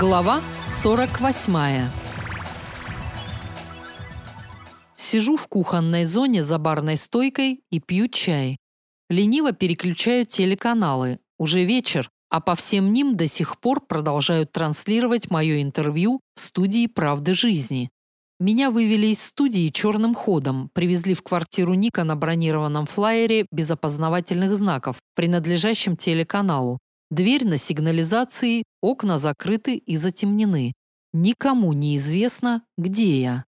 Глава 48. Сижу в кухонной зоне за барной стойкой и пью чай. Лениво переключаю телеканалы. Уже вечер, а по всем ним до сих пор продолжают транслировать мое интервью в студии «Правды жизни». Меня вывели из студии черным ходом, привезли в квартиру Ника на бронированном флайере без опознавательных знаков, принадлежащем телеканалу. Дверь на сигнализации, окна закрыты и затемнены. Никому не известно, где я.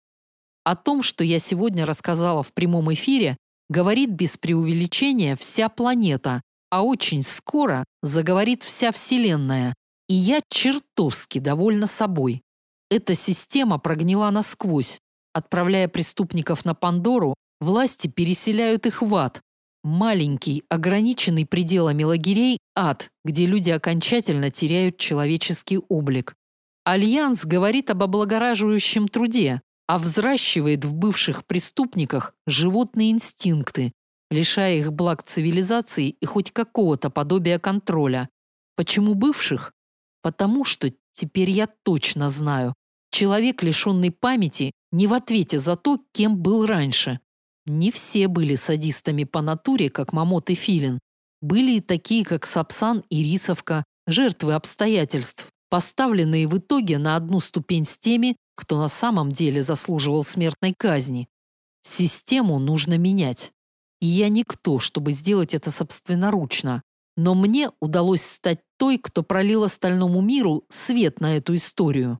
О том, что я сегодня рассказала в прямом эфире, говорит без преувеличения вся планета, а очень скоро заговорит вся Вселенная. И я чертовски довольна собой. Эта система прогнила насквозь. Отправляя преступников на Пандору, власти переселяют их в ад, Маленький, ограниченный пределами лагерей ад, где люди окончательно теряют человеческий облик. Альянс говорит об облагораживающем труде, а взращивает в бывших преступниках животные инстинкты, лишая их благ цивилизации и хоть какого-то подобия контроля. Почему бывших? Потому что теперь я точно знаю, человек, лишенный памяти, не в ответе за то, кем был раньше. Не все были садистами по натуре, как Мамот и Филин. Были и такие, как Сапсан и Рисовка, жертвы обстоятельств, поставленные в итоге на одну ступень с теми, кто на самом деле заслуживал смертной казни. Систему нужно менять. И я никто, чтобы сделать это собственноручно. Но мне удалось стать той, кто пролил остальному миру свет на эту историю.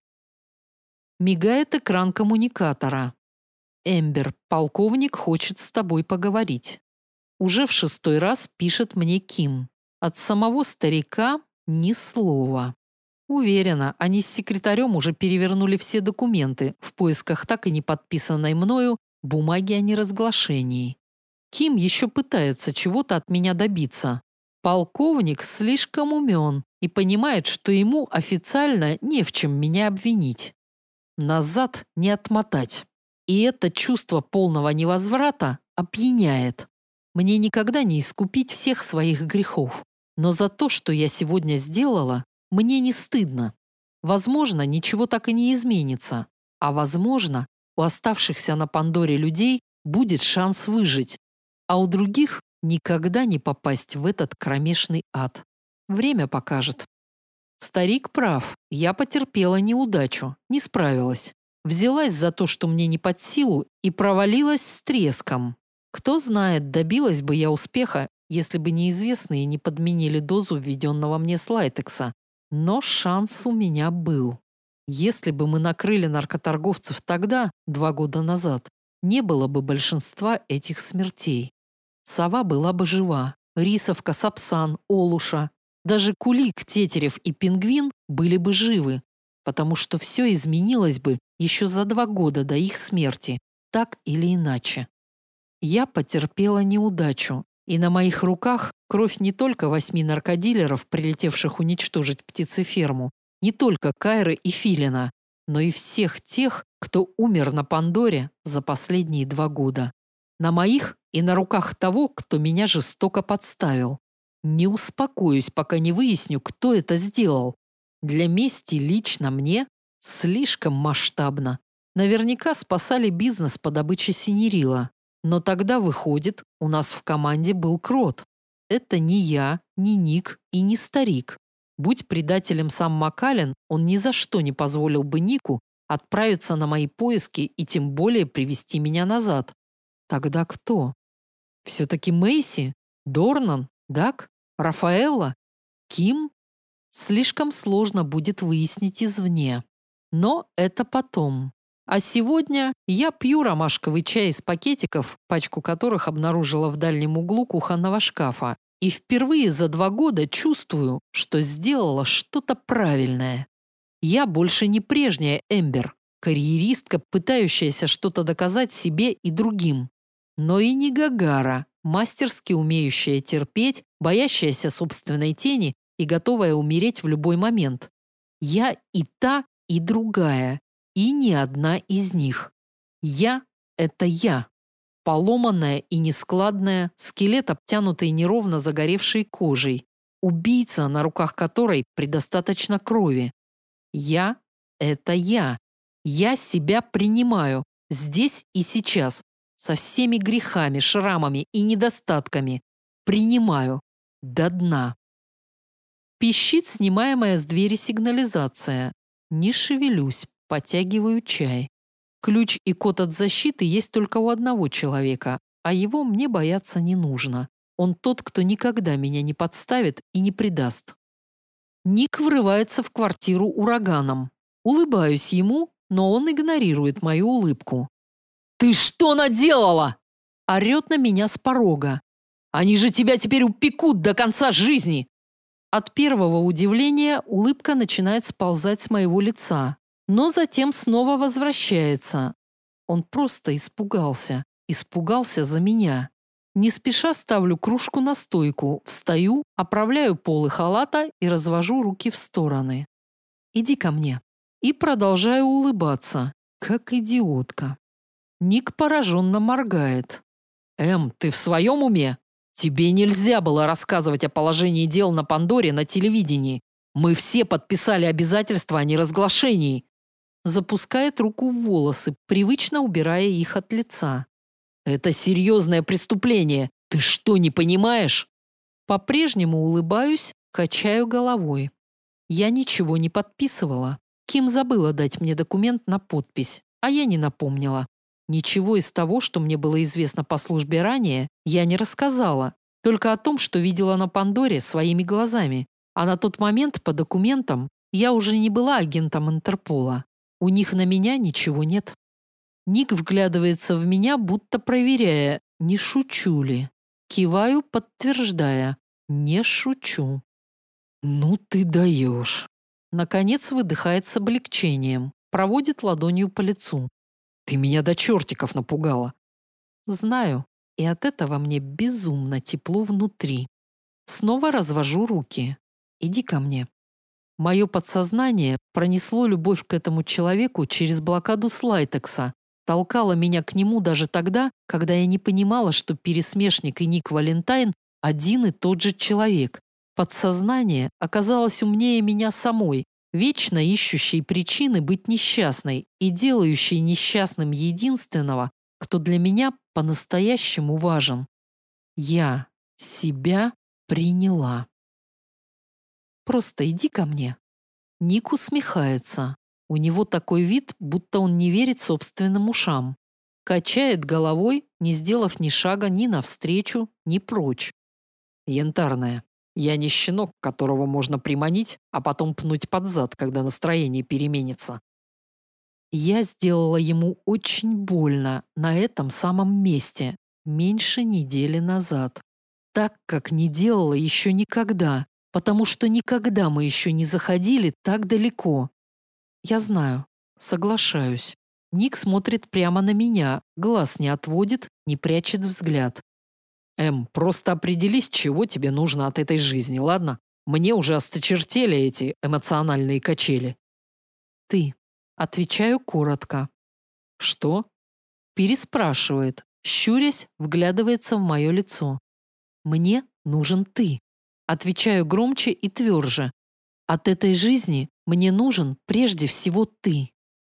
Мигает экран коммуникатора. Эмбер, полковник хочет с тобой поговорить. Уже в шестой раз пишет мне Ким. От самого старика ни слова. Уверена, они с секретарем уже перевернули все документы в поисках так и не подписанной мною бумаги о неразглашении. Ким еще пытается чего-то от меня добиться. Полковник слишком умен и понимает, что ему официально не в чем меня обвинить. Назад не отмотать. И это чувство полного невозврата опьяняет. Мне никогда не искупить всех своих грехов. Но за то, что я сегодня сделала, мне не стыдно. Возможно, ничего так и не изменится. А возможно, у оставшихся на Пандоре людей будет шанс выжить, а у других никогда не попасть в этот кромешный ад. Время покажет. Старик прав. Я потерпела неудачу, не справилась. Взялась за то, что мне не под силу, и провалилась с треском. Кто знает, добилась бы я успеха, если бы неизвестные не подменили дозу введенного мне слайтекса. Но шанс у меня был. Если бы мы накрыли наркоторговцев тогда, два года назад, не было бы большинства этих смертей. Сова была бы жива, Рисовка, Сапсан, Олуша, даже Кулик, Тетерев и Пингвин были бы живы, потому что все изменилось бы еще за два года до их смерти, так или иначе. Я потерпела неудачу, и на моих руках кровь не только восьми наркодилеров, прилетевших уничтожить птицеферму, не только Кайры и Филина, но и всех тех, кто умер на Пандоре за последние два года. На моих и на руках того, кто меня жестоко подставил. Не успокоюсь, пока не выясню, кто это сделал, для мести лично мне слишком масштабно. Наверняка спасали бизнес по добыче синерила. Но тогда, выходит, у нас в команде был крот. Это не я, не Ник и не старик. Будь предателем сам Макален, он ни за что не позволил бы Нику отправиться на мои поиски и тем более привести меня назад. Тогда кто? Все-таки Мэйси? Дорнан? Дак? Рафаэлла? Ким? слишком сложно будет выяснить извне. Но это потом. А сегодня я пью ромашковый чай из пакетиков, пачку которых обнаружила в дальнем углу кухонного шкафа, и впервые за два года чувствую, что сделала что-то правильное. Я больше не прежняя Эмбер, карьеристка, пытающаяся что-то доказать себе и другим. Но и не Гагара, мастерски умеющая терпеть, боящаяся собственной тени и готовая умереть в любой момент. Я и та, и другая, и ни одна из них. Я – это я. Поломанная и нескладная, скелет, обтянутый неровно загоревшей кожей, убийца, на руках которой предостаточно крови. Я – это я. Я себя принимаю здесь и сейчас, со всеми грехами, шрамами и недостатками. Принимаю до дна. Пищит снимаемая с двери сигнализация. Не шевелюсь, потягиваю чай. Ключ и код от защиты есть только у одного человека, а его мне бояться не нужно. Он тот, кто никогда меня не подставит и не предаст. Ник врывается в квартиру ураганом. Улыбаюсь ему, но он игнорирует мою улыбку. «Ты что наделала?» Орет на меня с порога. «Они же тебя теперь упекут до конца жизни!» От первого удивления улыбка начинает сползать с моего лица, но затем снова возвращается. Он просто испугался. Испугался за меня. Не спеша ставлю кружку на стойку, встаю, оправляю полы халата и развожу руки в стороны. «Иди ко мне». И продолжаю улыбаться, как идиотка. Ник пораженно моргает. «Эм, ты в своем уме? Тебе нельзя было рассказывать о положении дел на Пандоре на телевидении. Мы все подписали обязательства о неразглашении». Запускает руку в волосы, привычно убирая их от лица. Это серьезное преступление. Ты что, не понимаешь? По-прежнему улыбаюсь, качаю головой. Я ничего не подписывала. Ким забыла дать мне документ на подпись, а я не напомнила. Ничего из того, что мне было известно по службе ранее, я не рассказала. Только о том, что видела на Пандоре своими глазами. А на тот момент по документам я уже не была агентом Интерпола. У них на меня ничего нет. Ник вглядывается в меня, будто проверяя, не шучу ли. Киваю, подтверждая, не шучу. «Ну ты даешь!» Наконец выдыхает с облегчением, проводит ладонью по лицу. «Ты меня до чертиков напугала!» Знаю, и от этого мне безумно тепло внутри. Снова развожу руки. Иди ко мне. Мое подсознание пронесло любовь к этому человеку через блокаду Слайтекса, толкала меня к нему даже тогда, когда я не понимала, что пересмешник и Ник Валентайн один и тот же человек. Подсознание оказалось умнее меня самой, вечно ищущей причины быть несчастной и делающей несчастным единственного, кто для меня по-настоящему важен. Я себя приняла. Просто иди ко мне. Ник усмехается. У него такой вид, будто он не верит собственным ушам. Качает головой, не сделав ни шага ни навстречу, ни прочь. Янтарная. Я не щенок, которого можно приманить, а потом пнуть под зад, когда настроение переменится. Я сделала ему очень больно на этом самом месте, меньше недели назад. Так, как не делала еще никогда, потому что никогда мы еще не заходили так далеко. Я знаю. Соглашаюсь. Ник смотрит прямо на меня, глаз не отводит, не прячет взгляд. Эм, просто определись, чего тебе нужно от этой жизни, ладно? Мне уже осточертели эти эмоциональные качели. Ты. Отвечаю коротко. Что? Переспрашивает, щурясь, вглядывается в мое лицо. Мне нужен ты. Отвечаю громче и тверже. От этой жизни мне нужен прежде всего ты.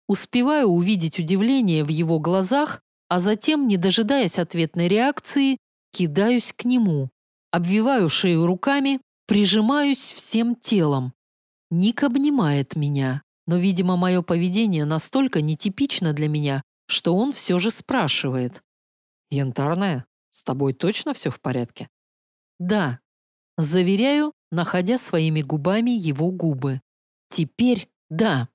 Успеваю увидеть удивление в его глазах, а затем, не дожидаясь ответной реакции, кидаюсь к нему. Обвиваю шею руками, прижимаюсь всем телом. Ник обнимает меня, но, видимо, мое поведение настолько нетипично для меня, что он все же спрашивает. «Янтарная, с тобой точно все в порядке?» «Да», заверяю, находя своими губами его губы. Теперь да.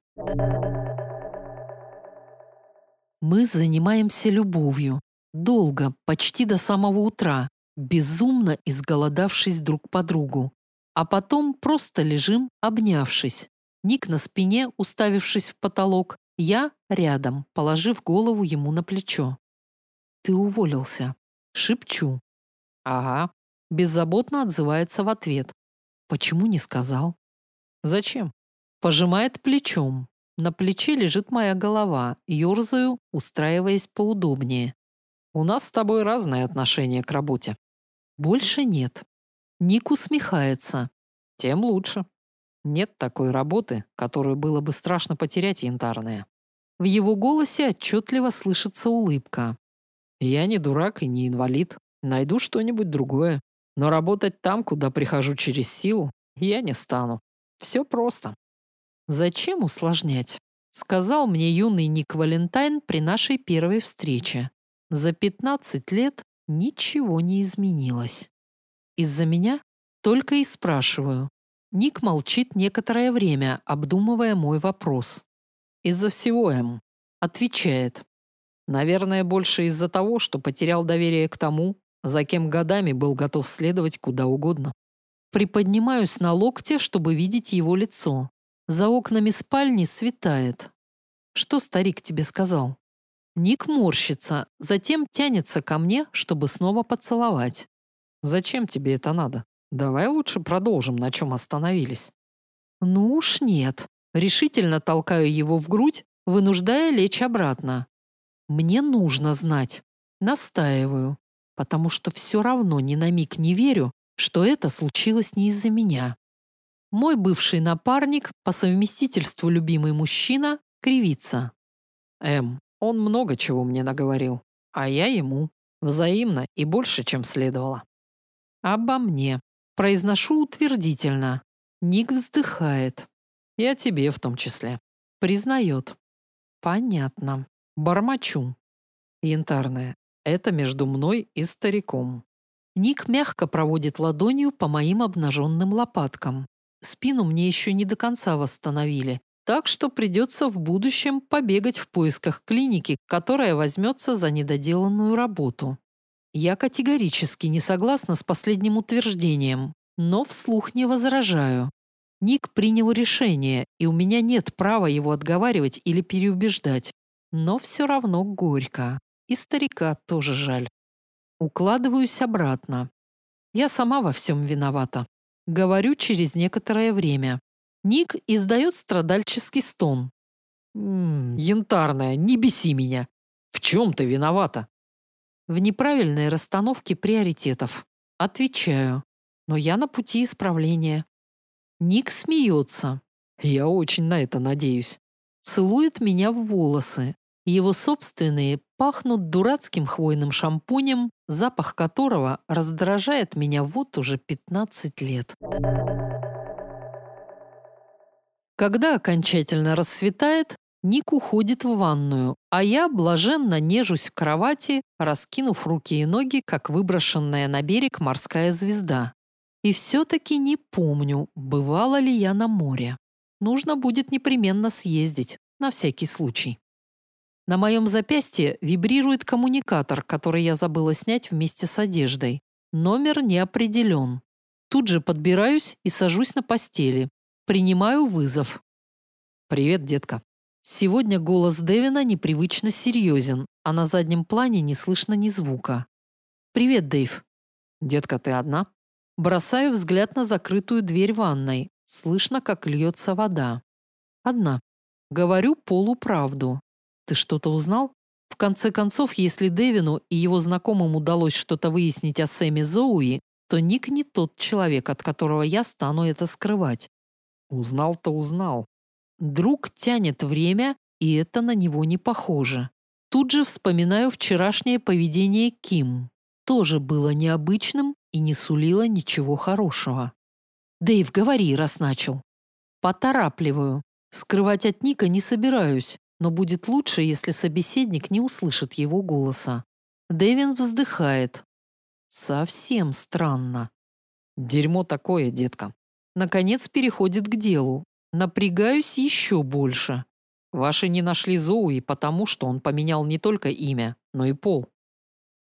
Мы занимаемся любовью. Долго, почти до самого утра, безумно изголодавшись друг по другу. А потом просто лежим, обнявшись. Ник на спине, уставившись в потолок, я рядом, положив голову ему на плечо. «Ты уволился». Шепчу. «Ага». Беззаботно отзывается в ответ. «Почему не сказал?» «Зачем?» Пожимает плечом. На плече лежит моя голова. Ёрзаю, устраиваясь поудобнее. У нас с тобой разные отношения к работе. Больше нет. Ник усмехается. Тем лучше. Нет такой работы, которую было бы страшно потерять янтарная. В его голосе отчетливо слышится улыбка. Я не дурак и не инвалид. Найду что-нибудь другое. Но работать там, куда прихожу через силу, я не стану. Все просто. Зачем усложнять? Сказал мне юный Ник Валентайн при нашей первой встрече. За 15 лет ничего не изменилось. Из-за меня только и спрашиваю. Ник молчит некоторое время, обдумывая мой вопрос. Из-за всего, М. Отвечает. Наверное, больше из-за того, что потерял доверие к тому, за кем годами был готов следовать куда угодно. Приподнимаюсь на локте, чтобы видеть его лицо. За окнами спальни светает. Что старик тебе сказал? Ник морщится, затем тянется ко мне, чтобы снова поцеловать. Зачем тебе это надо? Давай лучше продолжим, на чем остановились. Ну уж нет. Решительно толкаю его в грудь, вынуждая лечь обратно. Мне нужно знать. Настаиваю, потому что все равно ни на миг не верю, что это случилось не из-за меня. Мой бывший напарник, по совместительству любимый мужчина, кривится. М, он много чего мне наговорил, а я ему. Взаимно и больше, чем следовало. Обо мне. Произношу утвердительно. Ник вздыхает. Я тебе в том числе. Признает. Понятно. Бормочу. Янтарная. Это между мной и стариком. Ник мягко проводит ладонью по моим обнаженным лопаткам. Спину мне еще не до конца восстановили, так что придется в будущем побегать в поисках клиники, которая возьмется за недоделанную работу. Я категорически не согласна с последним утверждением, но вслух не возражаю. Ник принял решение, и у меня нет права его отговаривать или переубеждать. Но все равно горько. И старика тоже жаль. Укладываюсь обратно. Я сама во всем виновата. Говорю через некоторое время. Ник издает страдальческий стон. «М -м, «Янтарная, не беси меня! В чем ты виновата?» В неправильной расстановке приоритетов. Отвечаю. Но я на пути исправления. Ник смеется. Я очень на это надеюсь. Целует меня в волосы. Его собственные пахнут дурацким хвойным шампунем, запах которого раздражает меня вот уже 15 лет. Когда окончательно рассветает, Ник уходит в ванную, а я блаженно нежусь в кровати, раскинув руки и ноги, как выброшенная на берег морская звезда. И все-таки не помню, бывала ли я на море. Нужно будет непременно съездить, на всякий случай. На моем запястье вибрирует коммуникатор, который я забыла снять вместе с одеждой. Номер не определен. Тут же подбираюсь и сажусь на постели. Принимаю вызов. «Привет, детка», Сегодня голос Дэвина непривычно серьезен, а на заднем плане не слышно ни звука. «Привет, Дэйв». «Детка, ты одна?» Бросаю взгляд на закрытую дверь ванной. Слышно, как льется вода. «Одна». Говорю полуправду. «Ты что-то узнал?» В конце концов, если Дэвину и его знакомым удалось что-то выяснить о Сэме Зоуи, то Ник не тот человек, от которого я стану это скрывать. Узнал-то узнал. Друг тянет время, и это на него не похоже. Тут же вспоминаю вчерашнее поведение Ким. Тоже было необычным и не сулило ничего хорошего. «Дэйв, говори, раз начал». Поторапливаю. Скрывать от Ника не собираюсь, но будет лучше, если собеседник не услышит его голоса. Дэвин вздыхает. Совсем странно. Дерьмо такое, детка. Наконец переходит к делу. Напрягаюсь еще больше. Ваши не нашли Зоуи, потому что он поменял не только имя, но и пол.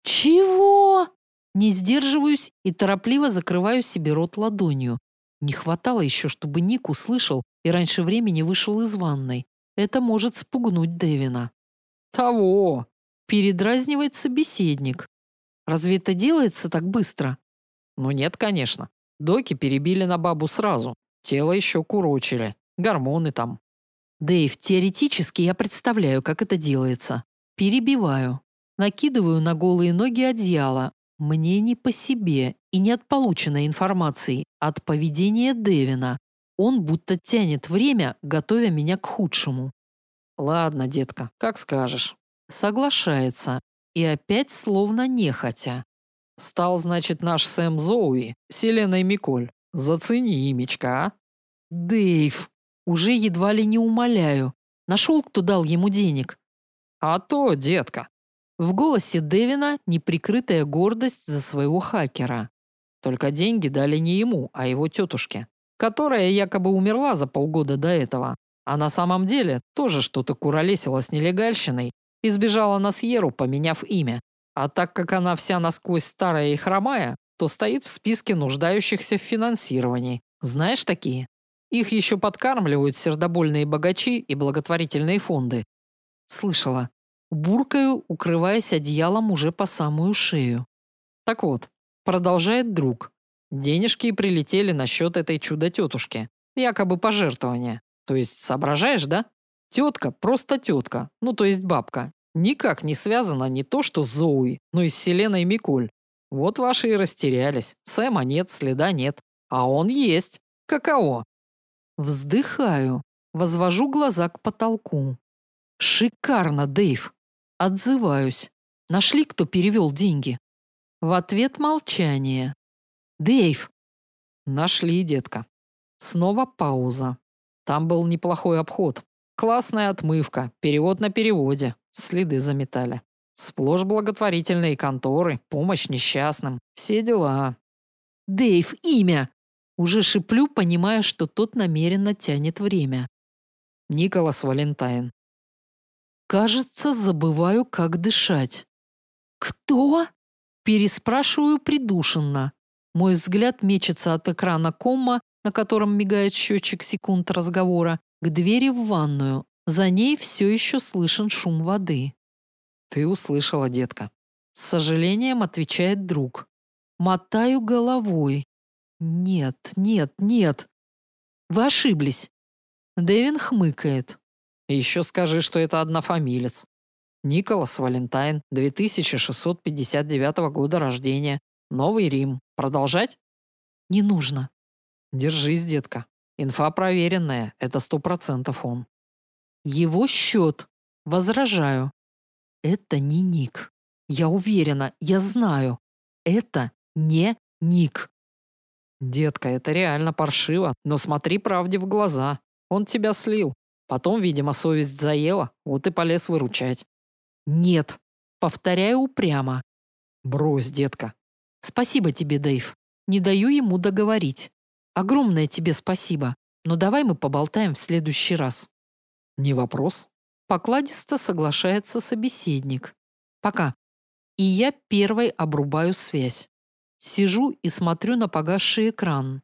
Чего? Не сдерживаюсь и торопливо закрываю себе рот ладонью. Не хватало еще, чтобы Ник услышал и раньше времени вышел из ванной. Это может спугнуть Дэвина. Того! Передразнивает собеседник. Разве это делается так быстро? Ну нет, конечно. Доки перебили на бабу сразу. Тело еще курочили. Гормоны там. Дэйв, теоретически я представляю, как это делается. Перебиваю. Накидываю на голые ноги одеяло. Мне не по себе и не от полученной информации, от поведения Дэвина. Он будто тянет время, готовя меня к худшему. Ладно, детка, как скажешь. Соглашается. И опять словно нехотя. Стал, значит, наш Сэм Зоуи, Селена и Миколь. Зацени имечка, а? Дэйв, уже едва ли не умоляю. Нашел, кто дал ему денег. А то, детка. В голосе Дэвина неприкрытая гордость за своего хакера. Только деньги дали не ему, а его тетушке, которая якобы умерла за полгода до этого. А на самом деле тоже что-то куролесила с нелегальщиной и сбежала на Сьеру, поменяв имя. А так как она вся насквозь старая и хромая, то стоит в списке нуждающихся в финансировании. Знаешь такие? Их еще подкармливают сердобольные богачи и благотворительные фонды. Слышала. Буркаю, укрываясь одеялом уже по самую шею. Так вот, продолжает друг. Денежки прилетели на счет этой чудо-тетушки. Якобы пожертвования. То есть, соображаешь, да? Тетка просто тетка, ну то есть бабка. Никак не связана не то что с Зоуи, но и с Селеной Миколь. Вот ваши и растерялись. Сэма нет, следа нет. А он есть. Каково? Вздыхаю, возвожу глаза к потолку. Шикарно, Дэйв. Отзываюсь. Нашли, кто перевел деньги? В ответ молчание. Дэйв. Нашли, детка. Снова пауза. Там был неплохой обход. Классная отмывка, перевод на переводе. Следы заметали. Сплошь благотворительные конторы, помощь несчастным. Все дела. Дэйв, имя. Уже шиплю, понимая, что тот намеренно тянет время. Николас Валентайн. Кажется, забываю, как дышать. Кто? Переспрашиваю придушенно. Мой взгляд мечется от экрана комма, на котором мигает счетчик секунд разговора, к двери в ванную. За ней все еще слышен шум воды. Ты услышала, детка. С сожалением отвечает друг. Мотаю головой. Нет, нет, нет. Вы ошиблись. Дэвин хмыкает. Еще скажи, что это однофамилец. Николас Валентайн, 2659 года рождения. Новый Рим. Продолжать? Не нужно. Держись, детка. Инфа проверенная. Это сто процентов он. Его счет. Возражаю. Это не Ник. Я уверена, я знаю. Это не Ник. Детка, это реально паршиво, но смотри правде в глаза. Он тебя слил. Потом, видимо, совесть заела, вот и полез выручать. Нет. Повторяю упрямо. Брось, детка. Спасибо тебе, Дэйв. Не даю ему договорить. Огромное тебе спасибо. Но давай мы поболтаем в следующий раз. Не вопрос. Покладисто соглашается собеседник. Пока. И я первой обрубаю связь. Сижу и смотрю на погасший экран.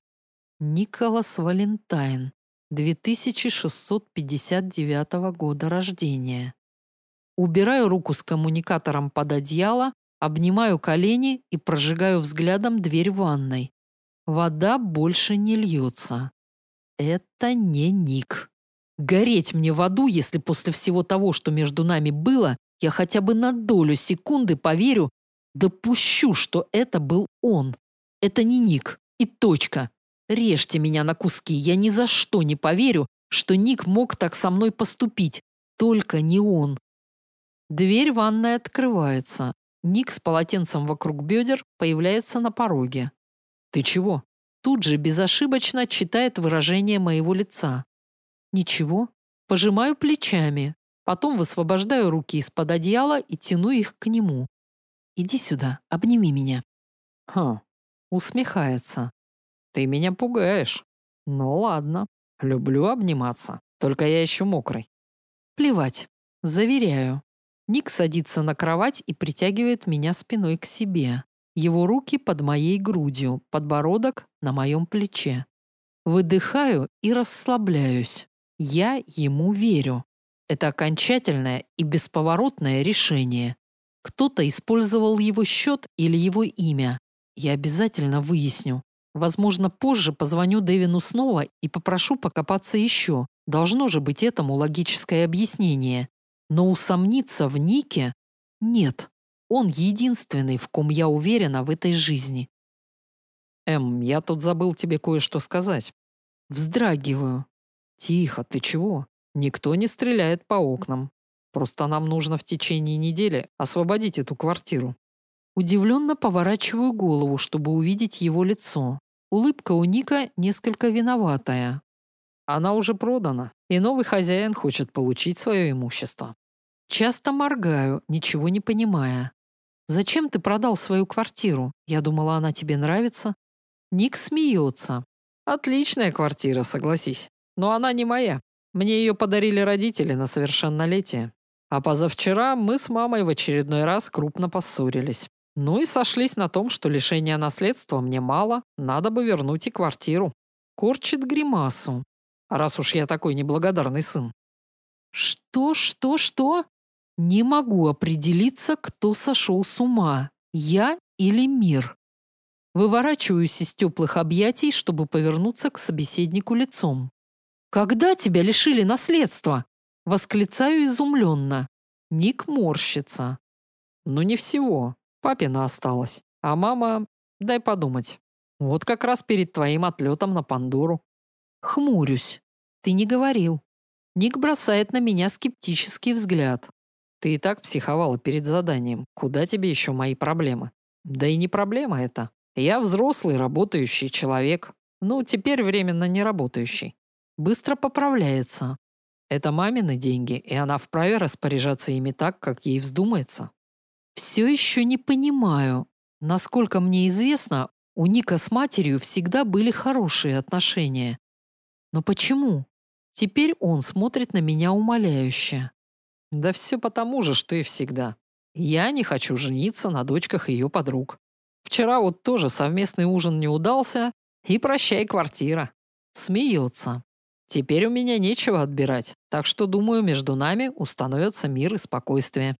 Николас Валентайн, 2659 года рождения. Убираю руку с коммуникатором под одеяло, обнимаю колени и прожигаю взглядом дверь ванной. Вода больше не льется. Это не Ник. Гореть мне в аду, если после всего того, что между нами было, я хотя бы на долю секунды поверю, допущу, что это был он. Это не Ник. И точка. Режьте меня на куски. Я ни за что не поверю, что Ник мог так со мной поступить. Только не он. Дверь ванной открывается. Ник с полотенцем вокруг бедер появляется на пороге. «Ты чего?» Тут же безошибочно читает выражение моего лица. Ничего. Пожимаю плечами. Потом высвобождаю руки из-под одеяла и тяну их к нему. Иди сюда, обними меня. Хм, усмехается. Ты меня пугаешь. Ну ладно, люблю обниматься. Только я еще мокрый. Плевать. Заверяю. Ник садится на кровать и притягивает меня спиной к себе. Его руки под моей грудью, подбородок на моем плече. Выдыхаю и расслабляюсь. Я ему верю. Это окончательное и бесповоротное решение. Кто-то использовал его счет или его имя. Я обязательно выясню. Возможно, позже позвоню Дэвину снова и попрошу покопаться еще. Должно же быть этому логическое объяснение. Но усомниться в Нике нет. Он единственный, в ком я уверена в этой жизни. Эм, я тут забыл тебе кое-что сказать. Вздрагиваю. Тихо, ты чего? Никто не стреляет по окнам. Просто нам нужно в течение недели освободить эту квартиру. Удивленно поворачиваю голову, чтобы увидеть его лицо. Улыбка у Ника несколько виноватая. Она уже продана, и новый хозяин хочет получить свое имущество. Часто моргаю, ничего не понимая. Зачем ты продал свою квартиру? Я думала, она тебе нравится. Ник смеется. Отличная квартира, согласись. Но она не моя. Мне ее подарили родители на совершеннолетие. А позавчера мы с мамой в очередной раз крупно поссорились. Ну и сошлись на том, что лишения наследства мне мало, надо бы вернуть и квартиру. Корчит гримасу. Раз уж я такой неблагодарный сын. Что, что, что? Не могу определиться, кто сошел с ума. Я или мир. Выворачиваюсь из теплых объятий, чтобы повернуться к собеседнику лицом. «Когда тебя лишили наследства?» Восклицаю изумленно. Ник морщится. «Ну не всего. Папина осталась. А мама... Дай подумать. Вот как раз перед твоим отлетом на Пандору». Хмурюсь. «Ты не говорил». Ник бросает на меня скептический взгляд. «Ты и так психовала перед заданием. Куда тебе еще мои проблемы?» «Да и не проблема это. Я взрослый, работающий человек. Ну, теперь временно не работающий. Быстро поправляется. Это мамины деньги, и она вправе распоряжаться ими так, как ей вздумается. Все еще не понимаю. Насколько мне известно, у Ника с матерью всегда были хорошие отношения. Но почему? Теперь он смотрит на меня умоляюще. Да все потому же, что и всегда. Я не хочу жениться на дочках ее подруг. Вчера вот тоже совместный ужин не удался, и прощай квартира. Смеется. Теперь у меня нечего отбирать, так что, думаю, между нами установится мир и спокойствие.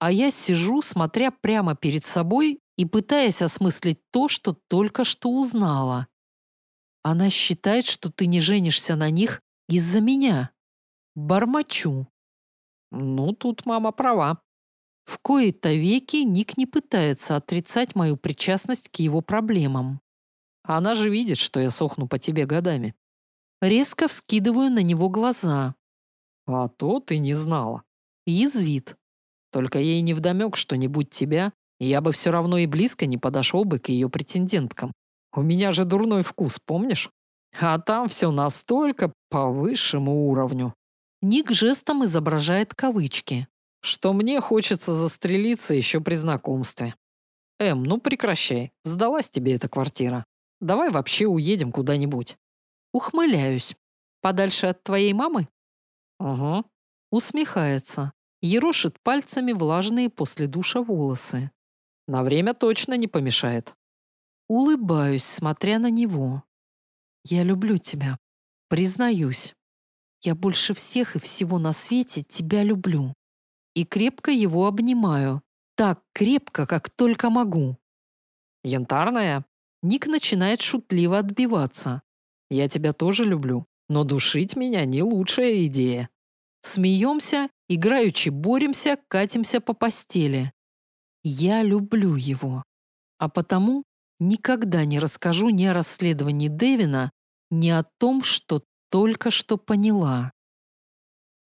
А я сижу, смотря прямо перед собой и пытаясь осмыслить то, что только что узнала. Она считает, что ты не женишься на них из-за меня. Бормочу. Ну, тут мама права. В кои-то веки Ник не пытается отрицать мою причастность к его проблемам. Она же видит, что я сохну по тебе годами. Резко вскидываю на него глаза. А то ты не знала. Язвит. Только ей не вдомек, что не будь тебя, я бы все равно и близко не подошел бы к ее претенденткам. У меня же дурной вкус, помнишь? А там все настолько по высшему уровню. Ник жестом изображает кавычки что мне хочется застрелиться еще при знакомстве. Эм, ну прекращай, сдалась тебе эта квартира. Давай вообще уедем куда-нибудь. Ухмыляюсь. Подальше от твоей мамы? Угу. Усмехается. Ерошит пальцами влажные после душа волосы. На время точно не помешает. Улыбаюсь, смотря на него. Я люблю тебя. Признаюсь. Я больше всех и всего на свете тебя люблю и крепко его обнимаю. Так крепко, как только могу. Янтарная? Ник начинает шутливо отбиваться. Я тебя тоже люблю, но душить меня не лучшая идея. Смеемся, играючи боремся, катимся по постели. Я люблю его. А потому никогда не расскажу ни о расследовании Дэвина, ни о том, что только что поняла.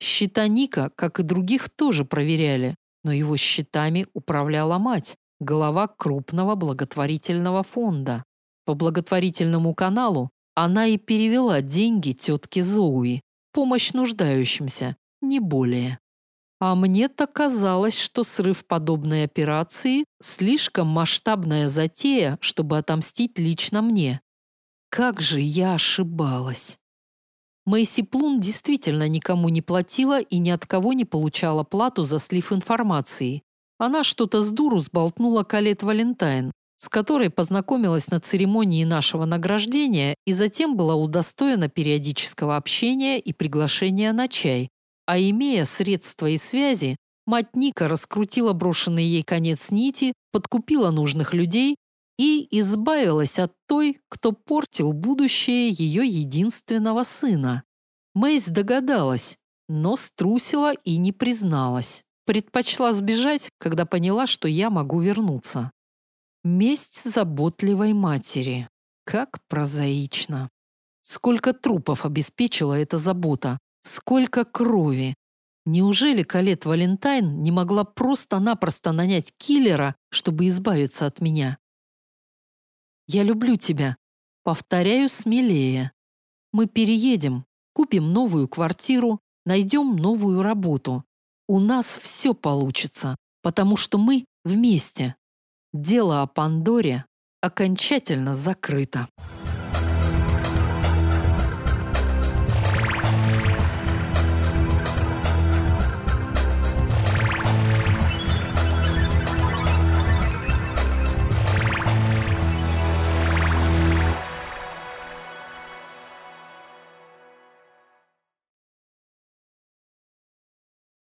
Счета Ника, как и других, тоже проверяли, но его счетами управляла мать, глава крупного благотворительного фонда. По благотворительному каналу она и перевела деньги тетке Зоуи, помощь нуждающимся, не более. А мне-то казалось, что срыв подобной операции – слишком масштабная затея, чтобы отомстить лично мне. Как же я ошибалась. Мэйси Плун действительно никому не платила и ни от кого не получала плату за слив информации. Она что-то с дуру сболтнула Калет Валентайн, с которой познакомилась на церемонии нашего награждения и затем была удостоена периодического общения и приглашения на чай. А имея средства и связи, мать Ника раскрутила брошенный ей конец нити, подкупила нужных людей и избавилась от той, кто портил будущее ее единственного сына. Мэйс догадалась, но струсила и не призналась. Предпочла сбежать, когда поняла, что я могу вернуться. Месть заботливой матери. Как прозаично. Сколько трупов обеспечила эта забота, сколько крови. Неужели Калет Валентайн не могла просто-напросто нанять киллера, чтобы избавиться от меня? Я люблю тебя. Повторяю смелее. Мы переедем, купим новую квартиру, найдем новую работу. У нас все получится, потому что мы вместе. Дело о Пандоре окончательно закрыто.